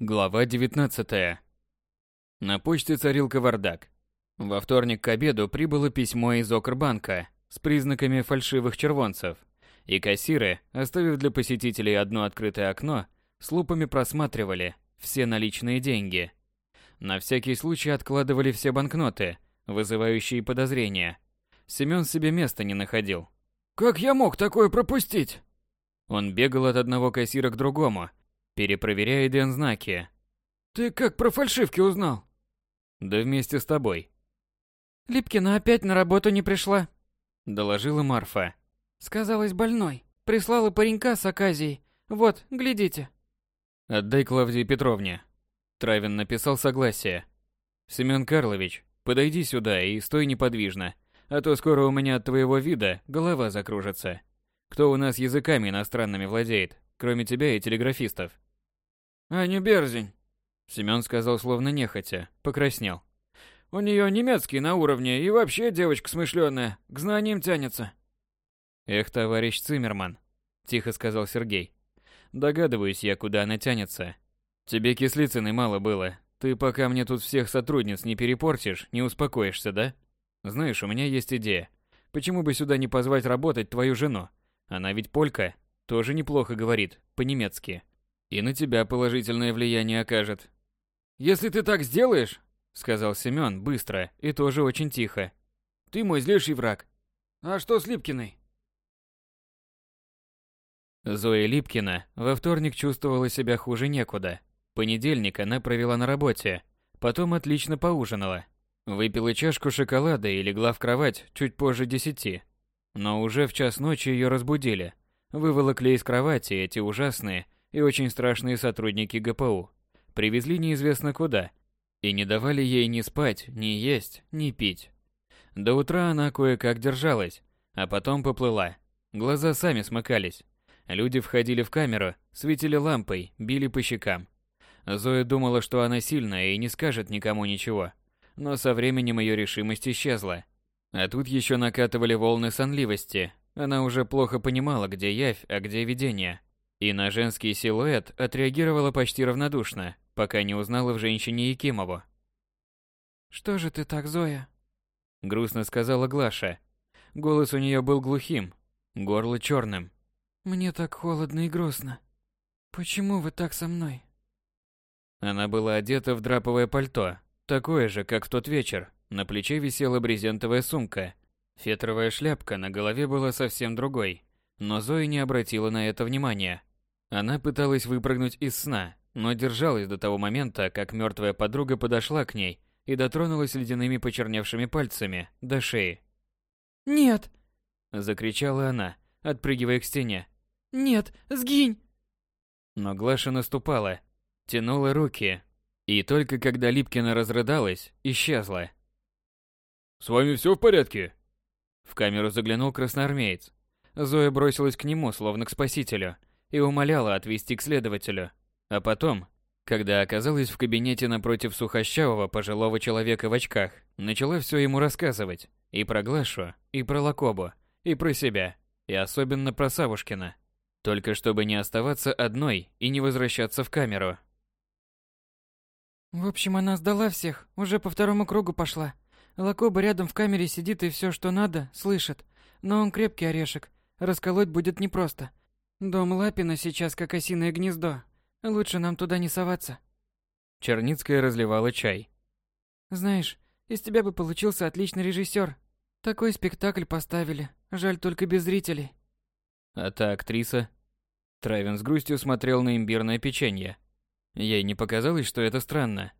Глава 19. На почте царил кавардак. Во вторник к обеду прибыло письмо из Окрбанка с признаками фальшивых червонцев, и кассиры, оставив для посетителей одно открытое окно, с лупами просматривали все наличные деньги. На всякий случай откладывали все банкноты, вызывающие подозрения. Семён себе места не находил. «Как я мог такое пропустить?» Он бегал от одного кассира к другому, перепроверяя ден-знаки. «Ты как про фальшивки узнал?» «Да вместе с тобой», Липкина опять на работу не пришла. — доложила Марфа. Сказалась больной. Прислала паренька с оказией. Вот, глядите. «Отдай Клавдии Петровне». Травин написал согласие. «Семен Карлович, подойди сюда и стой неподвижно, а то скоро у меня от твоего вида голова закружится. Кто у нас языками иностранными владеет, кроме тебя и телеграфистов?» «Аня Берзень», — Семен сказал словно нехотя, покраснел. У нее немецкий на уровне, и вообще девочка смышленая, к знаниям тянется. Эх, товарищ Циммерман, тихо сказал Сергей. Догадываюсь я, куда она тянется. Тебе кислицыной мало было. Ты пока мне тут всех сотрудниц не перепортишь, не успокоишься, да? Знаешь, у меня есть идея. Почему бы сюда не позвать работать твою жену? Она ведь полька, тоже неплохо говорит, по-немецки. И на тебя положительное влияние окажет. Если ты так сделаешь, сказал Семён быстро и тоже очень тихо. Ты мой злейший враг. А что с Липкиной? Зоя Липкина во вторник чувствовала себя хуже некуда. Понедельник она провела на работе, потом отлично поужинала. Выпила чашку шоколада и легла в кровать чуть позже десяти. Но уже в час ночи ее разбудили. Выволокли из кровати эти ужасные и очень страшные сотрудники ГПУ. Привезли неизвестно куда и не давали ей ни спать, ни есть, ни пить. До утра она кое-как держалась, а потом поплыла. Глаза сами смыкались. Люди входили в камеру, светили лампой, били по щекам. Зоя думала, что она сильная и не скажет никому ничего. Но со временем ее решимость исчезла. А тут еще накатывали волны сонливости. Она уже плохо понимала, где явь, а где видение. И на женский силуэт отреагировала почти равнодушно, пока не узнала в женщине Якимову. «Что же ты так, Зоя?» Грустно сказала Глаша. Голос у нее был глухим, горло черным. «Мне так холодно и грустно. Почему вы так со мной?» Она была одета в драповое пальто, такое же, как в тот вечер. На плече висела брезентовая сумка. Фетровая шляпка на голове была совсем другой, но Зоя не обратила на это внимания. Она пыталась выпрыгнуть из сна, но держалась до того момента, как мертвая подруга подошла к ней и дотронулась ледяными почерневшими пальцами до шеи. «Нет!» – закричала она, отпрыгивая к стене. «Нет, сгинь!» Но Глаша наступала, тянула руки, и только когда Липкина разрыдалась, исчезла. «С вами все в порядке?» В камеру заглянул красноармеец. Зоя бросилась к нему, словно к спасителю, и умоляла отвезти к следователю. А потом, когда оказалась в кабинете напротив сухощавого пожилого человека в очках, начала все ему рассказывать. И про Глашу, и про Лакобу, и про себя, и особенно про Савушкина. Только чтобы не оставаться одной и не возвращаться в камеру. В общем, она сдала всех, уже по второму кругу пошла. Лакоба рядом в камере сидит и все, что надо, слышит. Но он крепкий орешек, расколоть будет непросто. Дом Лапина сейчас как осиное гнездо, Лучше нам туда не соваться. Черницкая разливала чай. Знаешь, из тебя бы получился отличный режиссер. Такой спектакль поставили. Жаль только без зрителей. А та актриса? Травин с грустью смотрел на имбирное печенье. Ей не показалось, что это странно?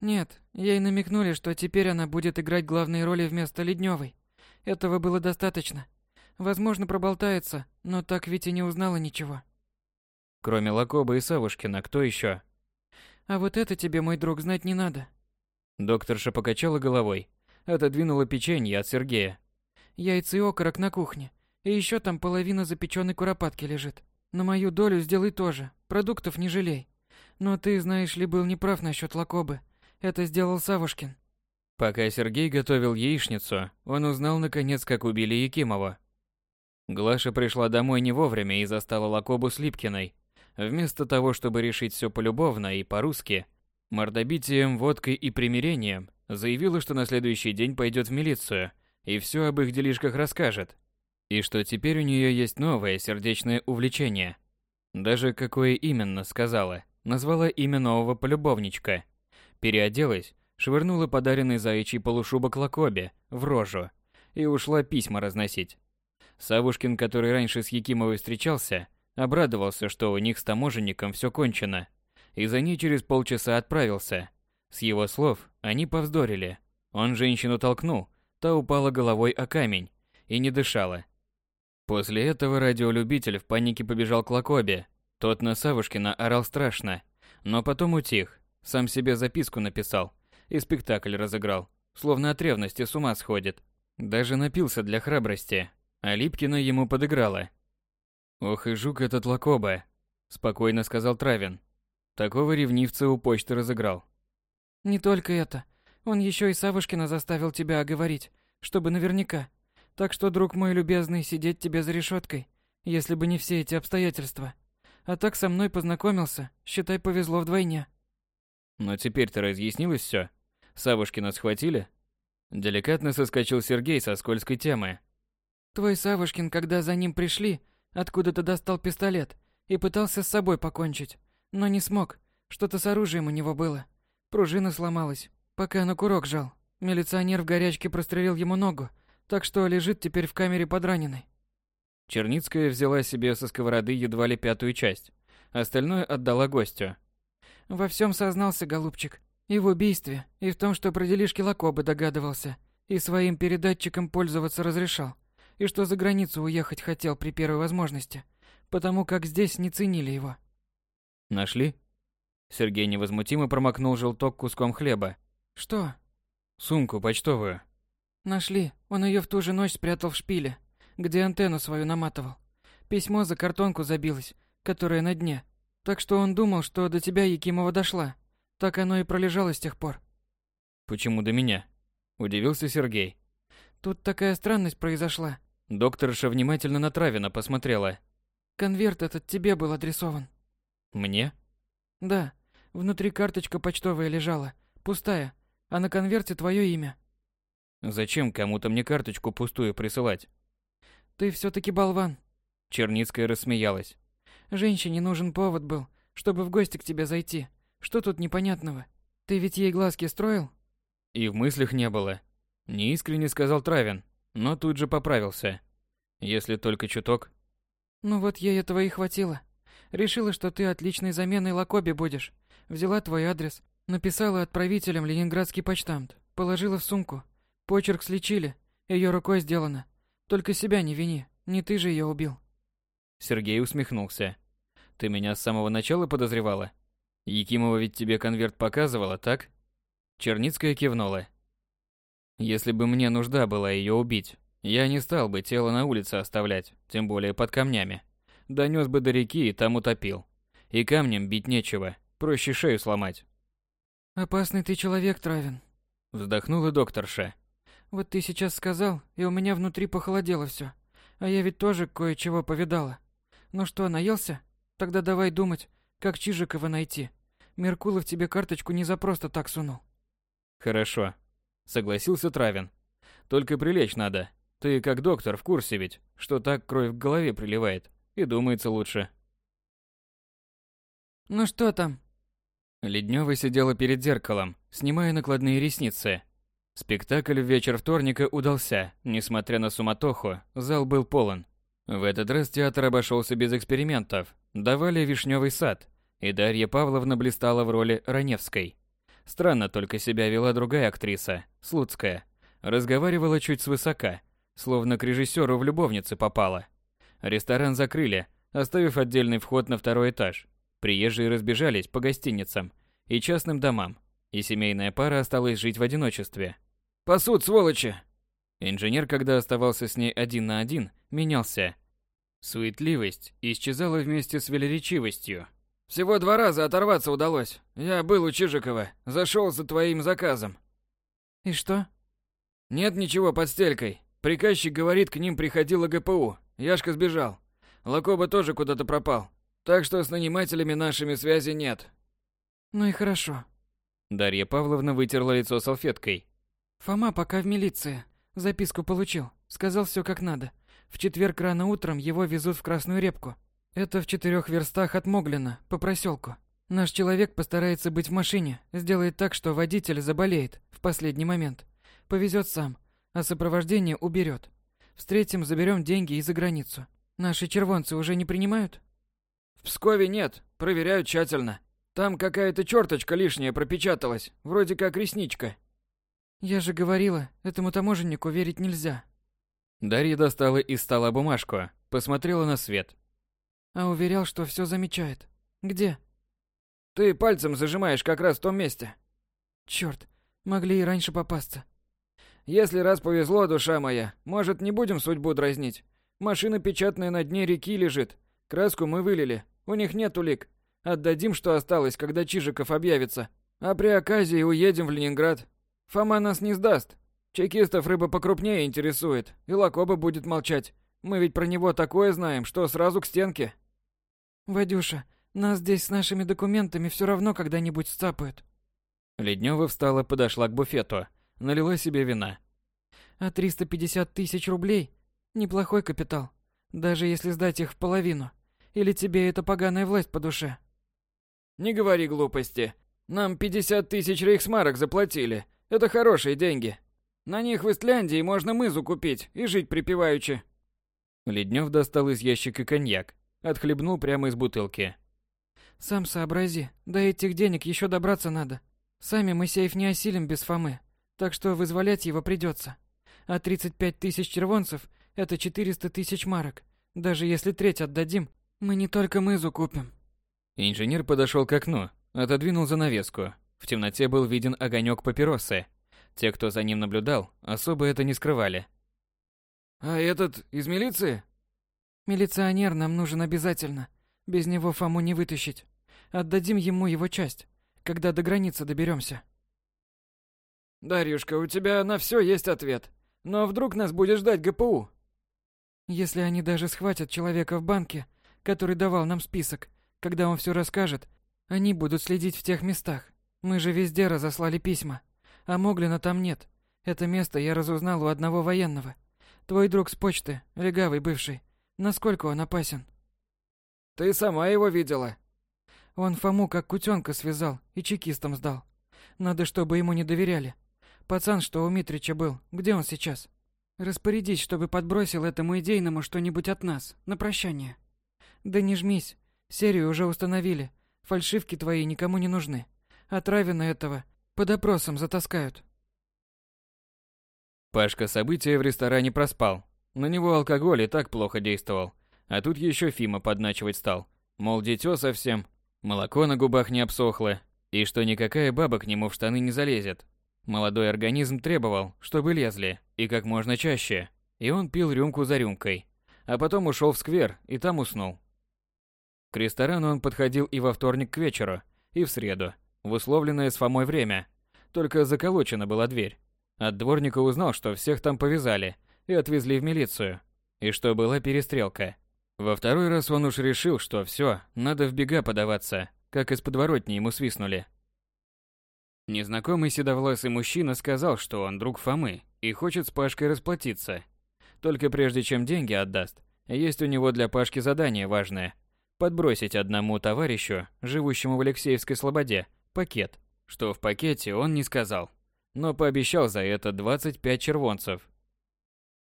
Нет, ей намекнули, что теперь она будет играть главные роли вместо Ледневой. Этого было достаточно. Возможно, проболтается, но так ведь и не узнала ничего. Кроме Лакоба и Савушкина, кто еще? А вот это тебе, мой друг, знать не надо. Докторша покачала головой, отодвинула печенье от Сергея. Яйца и окорок на кухне. И еще там половина запеченной куропатки лежит. На мою долю сделай тоже. Продуктов не жалей. Но ты, знаешь ли, был неправ насчет Лакобы. Это сделал Савушкин. Пока Сергей готовил яичницу, он узнал наконец, как убили Якимова. Глаша пришла домой не вовремя и застала Лакобу с Липкиной. Вместо того, чтобы решить все полюбовно и по-русски, мордобитием, водкой и примирением, заявила, что на следующий день пойдет в милицию и все об их делишках расскажет. И что теперь у нее есть новое сердечное увлечение. Даже какое именно, сказала. Назвала имя нового полюбовничка. Переоделась, швырнула подаренный заячий полушубок Лакобе в рожу и ушла письма разносить. Савушкин, который раньше с Якимовой встречался, обрадовался, что у них с таможенником все кончено, и за ней через полчаса отправился. С его слов, они повздорили. Он женщину толкнул, та упала головой о камень и не дышала. После этого радиолюбитель в панике побежал к Лакобе. Тот на Савушкина орал страшно, но потом утих, сам себе записку написал и спектакль разыграл, словно от ревности с ума сходит. Даже напился для храбрости, а Липкина ему подыграла. «Ох и жук этот Лакоба», – спокойно сказал Травин. Такого ревнивца у почты разыграл. «Не только это. Он еще и Савушкина заставил тебя оговорить, чтобы наверняка. Так что, друг мой любезный, сидеть тебе за решеткой, если бы не все эти обстоятельства. А так со мной познакомился, считай, повезло вдвойне». «Но теперь-то разъяснилось все. Савушкина схватили?» Деликатно соскочил Сергей со скользкой темы. Твой Савушкин, когда за ним пришли, откуда-то достал пистолет и пытался с собой покончить, но не смог. Что-то с оружием у него было. Пружина сломалась, пока на курок жал. Милиционер в горячке прострелил ему ногу, так что лежит теперь в камере подраненный. Черницкая взяла себе со сковороды едва ли пятую часть. Остальное отдала гостю. Во всем сознался, голубчик. И в убийстве, и в том, что про делишки Лакобы догадывался, и своим передатчиком пользоваться разрешал и что за границу уехать хотел при первой возможности, потому как здесь не ценили его. Нашли? Сергей невозмутимо промокнул желток куском хлеба. Что? Сумку почтовую. Нашли. Он ее в ту же ночь спрятал в шпиле, где антенну свою наматывал. Письмо за картонку забилось, которая на дне. Так что он думал, что до тебя Якимова дошла. Так оно и пролежало с тех пор. Почему до меня? Удивился Сергей. Тут такая странность произошла. Докторша внимательно на Травина посмотрела. Конверт этот тебе был адресован. Мне? Да. Внутри карточка почтовая лежала, пустая, а на конверте твое имя. Зачем кому-то мне карточку пустую присылать? Ты все таки болван. Черницкая рассмеялась. Женщине нужен повод был, чтобы в гости к тебе зайти. Что тут непонятного? Ты ведь ей глазки строил? И в мыслях не было. Неискренне сказал Травин но тут же поправился. Если только чуток. Ну вот ей этого и хватило. Решила, что ты отличной заменой Лакоби будешь. Взяла твой адрес, написала отправителям ленинградский почтамт, положила в сумку. Почерк слечили, ее рукой сделано. Только себя не вини, не ты же ее убил. Сергей усмехнулся. Ты меня с самого начала подозревала? Якимова ведь тебе конверт показывала, так? Черницкая кивнула. Если бы мне нужда была ее убить, я не стал бы тело на улице оставлять, тем более под камнями. Донес бы до реки и там утопил. И камнем бить нечего, проще шею сломать. «Опасный ты человек, Травин», — вздохнула докторша. «Вот ты сейчас сказал, и у меня внутри похолодело все. А я ведь тоже кое-чего повидала. Ну что, наелся? Тогда давай думать, как Чижикова найти. Меркулов тебе карточку не за просто так сунул». «Хорошо», согласился Травин. Только прилечь надо. Ты как доктор в курсе ведь, что так кровь в голове приливает, и думается лучше. Ну что там? Леднева сидела перед зеркалом, снимая накладные ресницы. Спектакль в вечер вторника удался, несмотря на суматоху, зал был полон. В этот раз театр обошелся без экспериментов. Давали «Вишневый сад», и Дарья Павловна блистала в роли Раневской. Странно только себя вела другая актриса, Слуцкая. Разговаривала чуть свысока, словно к режиссеру в любовнице попала. Ресторан закрыли, оставив отдельный вход на второй этаж. Приезжие разбежались по гостиницам и частным домам, и семейная пара осталась жить в одиночестве. «Пасут, сволочи!» Инженер, когда оставался с ней один на один, менялся. Суетливость исчезала вместе с велеречивостью. Всего два раза оторваться удалось. Я был у Чижикова, зашел за твоим заказом. И что? Нет ничего под стелькой. Приказчик говорит, к ним приходила ГПУ. Яшка сбежал. Лакоба тоже куда-то пропал. Так что с нанимателями нашими связи нет. Ну и хорошо. Дарья Павловна вытерла лицо салфеткой. Фома пока в милиции. Записку получил. Сказал все как надо. В четверг рано утром его везут в Красную Репку. Это в четырех верстах от Моглина, по проселку. Наш человек постарается быть в машине, сделает так, что водитель заболеет в последний момент. Повезет сам, а сопровождение уберет. Встретим, заберем деньги и за границу. Наши червонцы уже не принимают? В Пскове нет, проверяют тщательно. Там какая-то черточка лишняя пропечаталась, вроде как ресничка. Я же говорила, этому таможеннику верить нельзя. Дарья достала из стола бумажку, посмотрела на свет. А уверял, что все замечает. Где? Ты пальцем зажимаешь как раз в том месте. Черт, могли и раньше попасться. Если раз повезло, душа моя, может, не будем судьбу дразнить. Машина печатная на дне реки лежит. Краску мы вылили. У них нет улик. Отдадим, что осталось, когда Чижиков объявится. А при оказии уедем в Ленинград. Фома нас не сдаст. Чекистов рыба покрупнее интересует. И Лакоба будет молчать. Мы ведь про него такое знаем, что сразу к стенке. Вадюша, нас здесь с нашими документами все равно когда-нибудь сцапают. Леднева встала, подошла к буфету, налила себе вина. А 350 тысяч рублей – неплохой капитал, даже если сдать их в половину. Или тебе эта поганая власть по душе? Не говори глупости. Нам 50 тысяч рейхсмарок заплатили. Это хорошие деньги. На них в Исляндии можно мызу купить и жить припеваючи. Леднев достал из ящика коньяк, отхлебнул прямо из бутылки. Сам сообрази, до этих денег еще добраться надо. Сами мы сейф не осилим без Фомы, так что вызволять его придется. А 35 тысяч червонцев – это 400 тысяч марок. Даже если треть отдадим, мы не только мызу купим. Инженер подошел к окну, отодвинул занавеску. В темноте был виден огонек папиросы. Те, кто за ним наблюдал, особо это не скрывали. А этот из милиции? Милиционер нам нужен обязательно. Без него Фому не вытащить. Отдадим ему его часть, когда до границы доберемся. Дарюшка, у тебя на все есть ответ. Но вдруг нас будет ждать ГПУ? Если они даже схватят человека в банке, который давал нам список, когда он все расскажет, они будут следить в тех местах. Мы же везде разослали письма. А Моглина там нет. Это место я разузнал у одного военного. Твой друг с почты, легавый бывший. Насколько он опасен? Ты сама его видела. Он Фому как кутенка связал и чекистам сдал. Надо, чтобы ему не доверяли. Пацан, что у Митрича был, где он сейчас? Распорядись, чтобы подбросил этому идейному что-нибудь от нас, на прощание. Да не жмись. Серию уже установили. Фальшивки твои никому не нужны. А Травина этого под опросом затаскают. Пашка события в ресторане проспал. На него алкоголь и так плохо действовал. А тут еще Фима подначивать стал. Мол, дитё совсем, молоко на губах не обсохло, и что никакая баба к нему в штаны не залезет. Молодой организм требовал, чтобы лезли, и как можно чаще. И он пил рюмку за рюмкой. А потом ушел в сквер, и там уснул. К ресторану он подходил и во вторник к вечеру, и в среду, в условленное с Фомой время. Только заколочена была дверь. От дворника узнал, что всех там повязали и отвезли в милицию, и что была перестрелка. Во второй раз он уж решил, что все, надо в бега подаваться, как из подворотни ему свистнули. Незнакомый седовласый мужчина сказал, что он друг Фомы и хочет с Пашкой расплатиться. Только прежде чем деньги отдаст, есть у него для Пашки задание важное – подбросить одному товарищу, живущему в Алексеевской Слободе, пакет, что в пакете он не сказал, но пообещал за это 25 червонцев.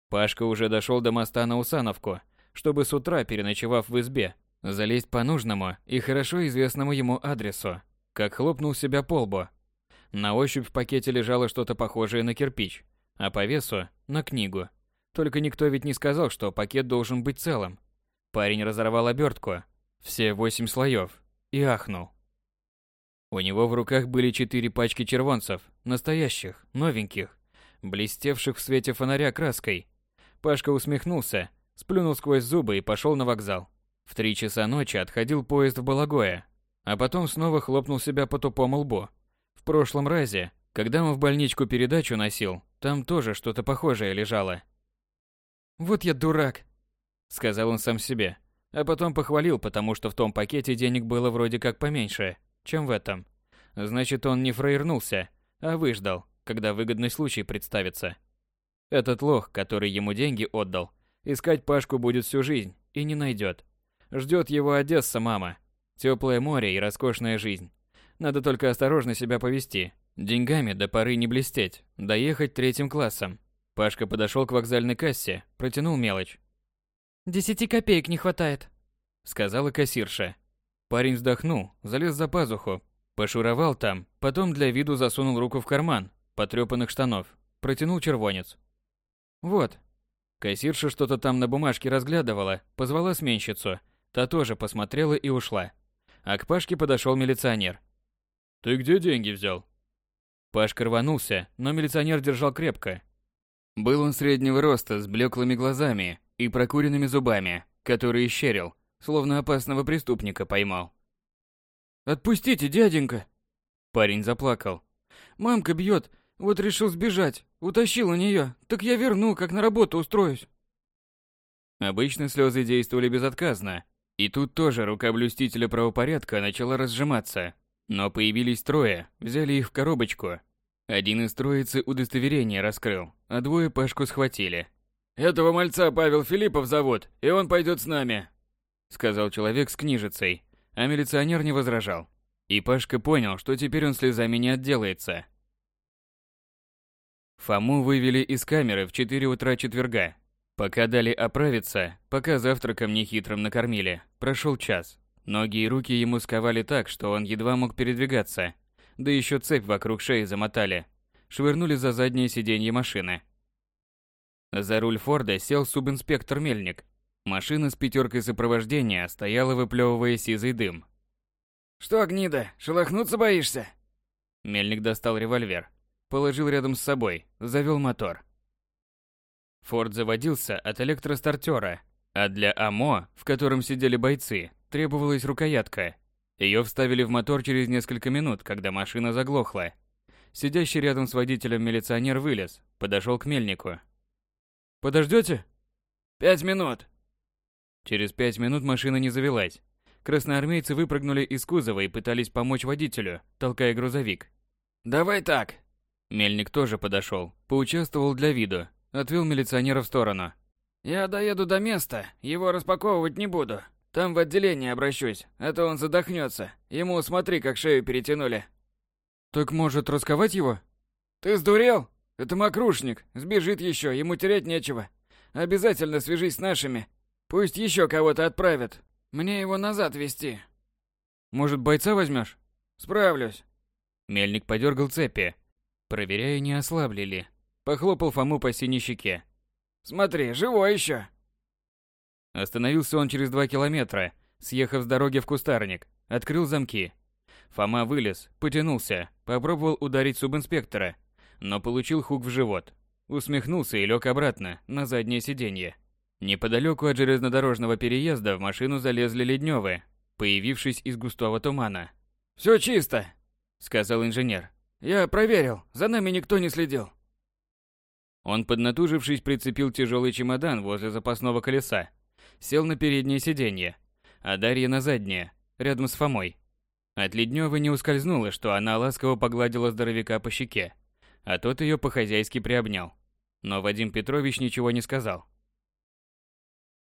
Пашка уже дошел до моста на Усановку, чтобы с утра, переночевав в избе, залезть по нужному и хорошо известному ему адресу, как хлопнул себя по лбу. На ощупь в пакете лежало что-то похожее на кирпич, а по весу – на книгу. Только никто ведь не сказал, что пакет должен быть целым. Парень разорвал обертку, все восемь слоев, и ахнул. У него в руках были четыре пачки червонцев, настоящих, новеньких, блестевших в свете фонаря краской. Пашка усмехнулся, сплюнул сквозь зубы и пошел на вокзал. В три часа ночи отходил поезд в Балагое, а потом снова хлопнул себя по тупому лбу. В прошлом разе, когда он в больничку передачу носил, там тоже что-то похожее лежало. Вот я дурак, сказал он сам себе. а потом похвалил, потому что в том пакете денег было вроде как поменьше, чем в этом. Значит, он не фраернулся, а выждал, когда выгодный случай представится. Этот лох, который ему деньги отдал, искать Пашку будет всю жизнь и не найдет. Ждет его Одесса, мама. Теплое море и роскошная жизнь. Надо только осторожно себя повести. Деньгами до поры не блестеть, доехать третьим классом. Пашка подошел к вокзальной кассе, протянул мелочь. «Десяти копеек не хватает», — сказала кассирша. Парень вздохнул, залез за пазуху, пошуровал там, потом для виду засунул руку в карман потрёпанных штанов, протянул червонец. «Вот». Кассирша что-то там на бумажке разглядывала, позвала сменщицу. Та тоже посмотрела и ушла. А к Пашке подошел милиционер. «Ты где деньги взял?» Пашка рванулся, но милиционер держал крепко. Был он среднего роста, с блеклыми глазами и прокуренными зубами, которые щерил, словно опасного преступника поймал. «Отпустите, дяденька!» Парень заплакал. «Мамка бьет, вот решил сбежать, утащил у нее, так я верну, как на работу устроюсь». Обычно слезы действовали безотказно, и тут тоже рука блюстителя правопорядка начала разжиматься. Но появились трое, взяли их в коробочку. Один из троицы удостоверение раскрыл, а двое Пашку схватили. «Этого мальца Павел Филиппов зовут, и он пойдет с нами», сказал человек с книжицей, а милиционер не возражал. И Пашка понял, что теперь он слезами не отделается. Фому вывели из камеры в 4 утра четверга. Пока дали оправиться, пока завтраком нехитрым накормили, прошел час. Ноги и руки ему сковали так, что он едва мог передвигаться. Да еще цепь вокруг шеи замотали. Швырнули за заднее сиденье машины. За руль Форда сел субинспектор Мельник. Машина с пятеркой сопровождения стояла, выплевывая сизый дым. «Что, гнида, шелохнуться боишься?» Мельник достал револьвер. Положил рядом с собой, завел мотор. Форд заводился от электростартера, а для АМО, в котором сидели бойцы, требовалась рукоятка. Ее вставили в мотор через несколько минут, когда машина заглохла. Сидящий рядом с водителем милиционер вылез, подошел к мельнику. «Подождете?» «Пять минут». Через пять минут машина не завелась. Красноармейцы выпрыгнули из кузова и пытались помочь водителю, толкая грузовик. «Давай так». Мельник тоже подошел, поучаствовал для виду, отвел милиционера в сторону. «Я доеду до места, его распаковывать не буду. Там в отделение обращусь, а то он задохнется. Ему смотри, как шею перетянули». «Так может, расковать его?» «Ты сдурел? Это мокрушник, сбежит еще, ему терять нечего. Обязательно свяжись с нашими. Пусть еще кого-то отправят. Мне его назад вести. Может, бойца возьмешь? Справлюсь. Мельник подергал цепи, проверяя, не ослабли ли. Похлопал Фому по синей щеке. Смотри, живой еще. Остановился он через два километра, съехав с дороги в кустарник, открыл замки. Фома вылез, потянулся, попробовал ударить субинспектора, но получил хук в живот. Усмехнулся и лег обратно, на заднее сиденье. Неподалеку от железнодорожного переезда в машину залезли Ледневы, появившись из густого тумана. «Все чисто», — сказал инженер. «Я проверил, за нами никто не следил». Он, поднатужившись, прицепил тяжелый чемодан возле запасного колеса, сел на переднее сиденье, а Дарья на заднее, рядом с Фомой. От Ледневой не ускользнуло, что она ласково погладила здоровяка по щеке, а тот ее по-хозяйски приобнял. Но Вадим Петрович ничего не сказал.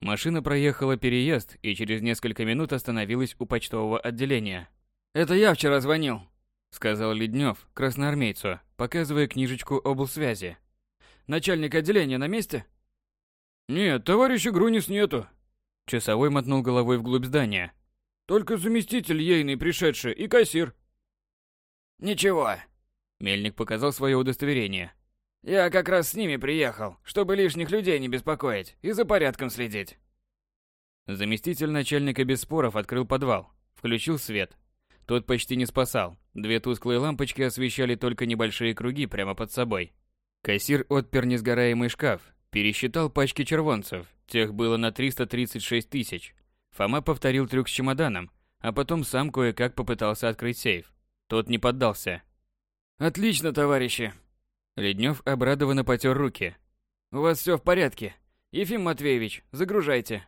Машина проехала переезд и через несколько минут остановилась у почтового отделения. «Это я вчера звонил», — сказал Леднев красноармейцу, показывая книжечку облсвязи. «Начальник отделения на месте?» «Нет, товарища Грунис нету». Часовой мотнул головой вглубь здания. «Только заместитель ейный пришедший и кассир». «Ничего». Мельник показал свое удостоверение. Я как раз с ними приехал, чтобы лишних людей не беспокоить и за порядком следить. Заместитель начальника без споров открыл подвал, включил свет. Тот почти не спасал. Две тусклые лампочки освещали только небольшие круги прямо под собой. Кассир отпер несгораемый шкаф, пересчитал пачки червонцев. Тех было на 336 тысяч. Фома повторил трюк с чемоданом, а потом сам кое-как попытался открыть сейф. Тот не поддался. «Отлично, товарищи!» Леднев обрадованно потер руки. «У вас все в порядке. Ефим Матвеевич, загружайте».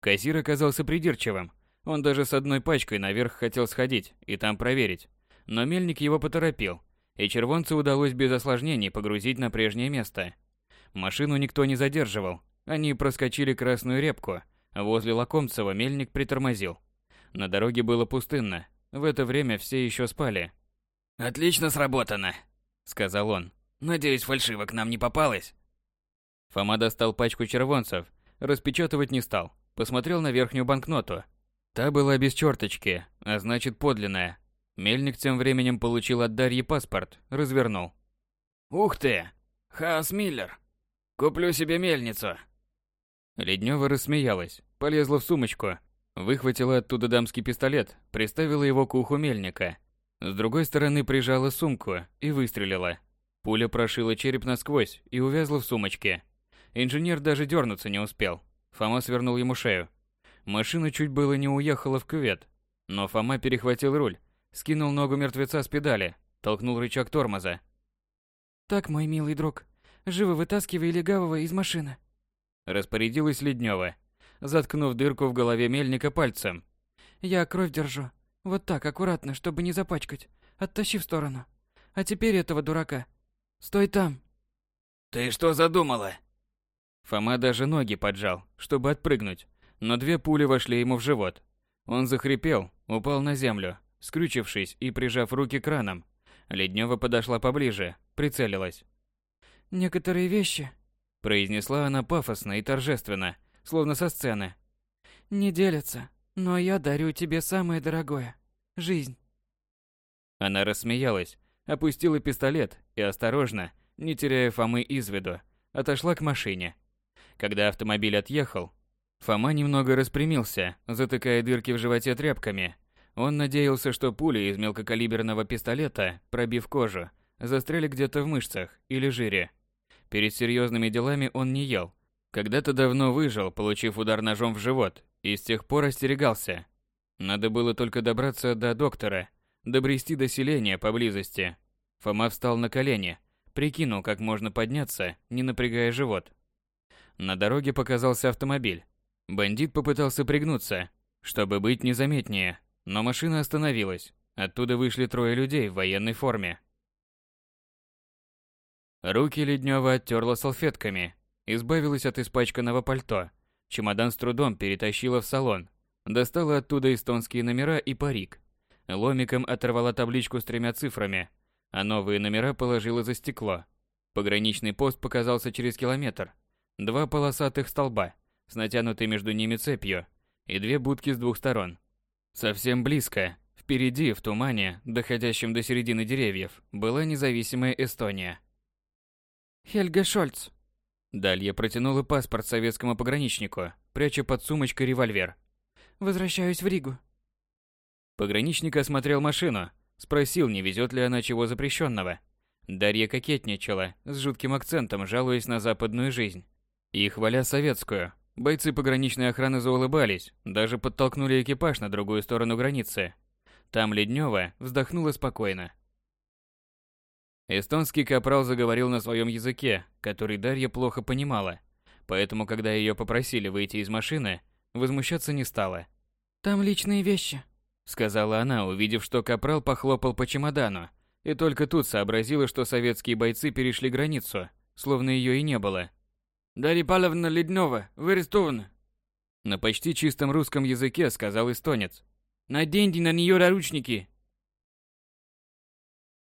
Кассир оказался придирчивым. Он даже с одной пачкой наверх хотел сходить и там проверить. Но мельник его поторопил, и червонца удалось без осложнений погрузить на прежнее место. Машину никто не задерживал. Они проскочили красную репку. Возле Лакомцева мельник притормозил. На дороге было пустынно. В это время все еще спали. «Отлично сработано», — сказал он. «Надеюсь, фальшивок нам не попалось?» Фома достал пачку червонцев, распечатывать не стал. Посмотрел на верхнюю банкноту. Та была без черточки, а значит подлинная. Мельник тем временем получил от Дарьи паспорт, развернул. «Ух ты! Хаос Миллер! Куплю себе мельницу!» Леднева рассмеялась, полезла в сумочку, выхватила оттуда дамский пистолет, приставила его к уху мельника. С другой стороны прижала сумку и выстрелила. Пуля прошила череп насквозь и увязла в сумочке. Инженер даже дернуться не успел. Фома свернул ему шею. Машина чуть было не уехала в кювет, но Фома перехватил руль, скинул ногу мертвеца с педали, толкнул рычаг тормоза. «Так, мой милый друг, живо вытаскивай легавого из машины», распорядилась Леднева, заткнув дырку в голове мельника пальцем. «Я кровь держу. Вот так, аккуратно, чтобы не запачкать. Оттащи в сторону. А теперь этого дурака. Стой там!» «Ты что задумала?» Фома даже ноги поджал, чтобы отпрыгнуть, но две пули вошли ему в живот. Он захрипел, упал на землю, скрючившись и прижав руки к ранам. Леднева подошла поближе, прицелилась. «Некоторые вещи произнесла она пафосно и торжественно, словно со сцены. Не делятся, но я дарю тебе самое дорогое жизнь. Она рассмеялась, опустила пистолет и осторожно, не теряя Фомы из виду, отошла к машине. Когда автомобиль отъехал, Фома немного распрямился, затыкая дырки в животе тряпками. Он надеялся, что пули из мелкокалиберного пистолета, пробив кожу, застряли где-то в мышцах или жире. Перед серьезными делами он не ел. Когда-то давно выжил, получив удар ножом в живот, и с тех пор остерегался. Надо было только добраться до доктора, добрести до селения поблизости. Фома встал на колени, прикинул, как можно подняться, не напрягая живот. На дороге показался автомобиль. Бандит попытался пригнуться, чтобы быть незаметнее, но машина остановилась. Оттуда вышли трое людей в военной форме. Руки Леднева оттерла салфетками, избавилась от испачканного пальто. Чемодан с трудом перетащила в салон. Достала оттуда эстонские номера и парик. Ломиком оторвала табличку с тремя цифрами, а новые номера положила за стекло. Пограничный пост показался через километр. Два полосатых столба, с натянутой между ними цепью, и две будки с двух сторон. Совсем близко, впереди, в тумане, доходящем до середины деревьев, была независимая Эстония. Хельга Шольц. Далья протянула паспорт советскому пограничнику, пряча под сумочкой револьвер. Возвращаюсь в Ригу. Пограничник осмотрел машину, спросил, не везет ли она чего запрещенного. Дарья кокетничала, с жутким акцентом жалуясь на западную жизнь. И хваля советскую. Бойцы пограничной охраны заулыбались, даже подтолкнули экипаж на другую сторону границы. Там Леднева вздохнула спокойно. Эстонский капрал заговорил на своем языке, который Дарья плохо понимала, поэтому, когда ее попросили выйти из машины, возмущаться не стала. «Там личные вещи», — сказала она, увидев, что капрал похлопал по чемодану, и только тут сообразила, что советские бойцы перешли границу, словно ее и не было. «Дарья Павловна Леднева, вы арестованы!» На почти чистом русском языке сказал эстонец. «Наденьте на нее наручники